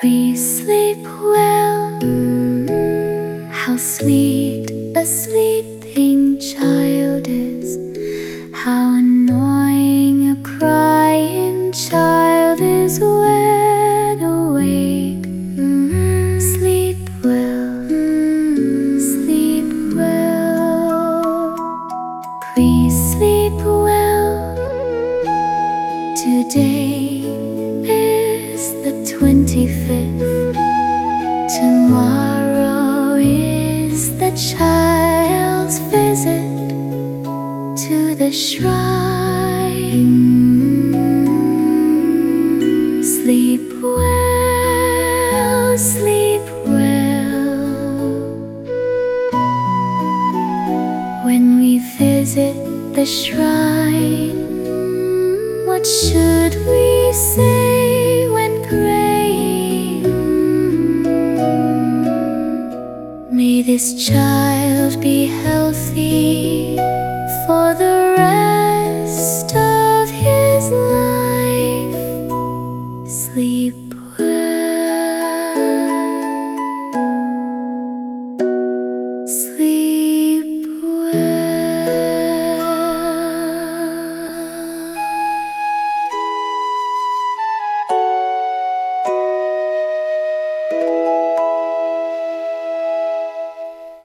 Please sleep well. How sweet a sleeping child is. How annoying a crying child is when awake. Sleep well. Sleep well. Please sleep well. Today child's visit to the shrine. Sleep well, sleep well. When we visit the shrine, what should we May this child be healthy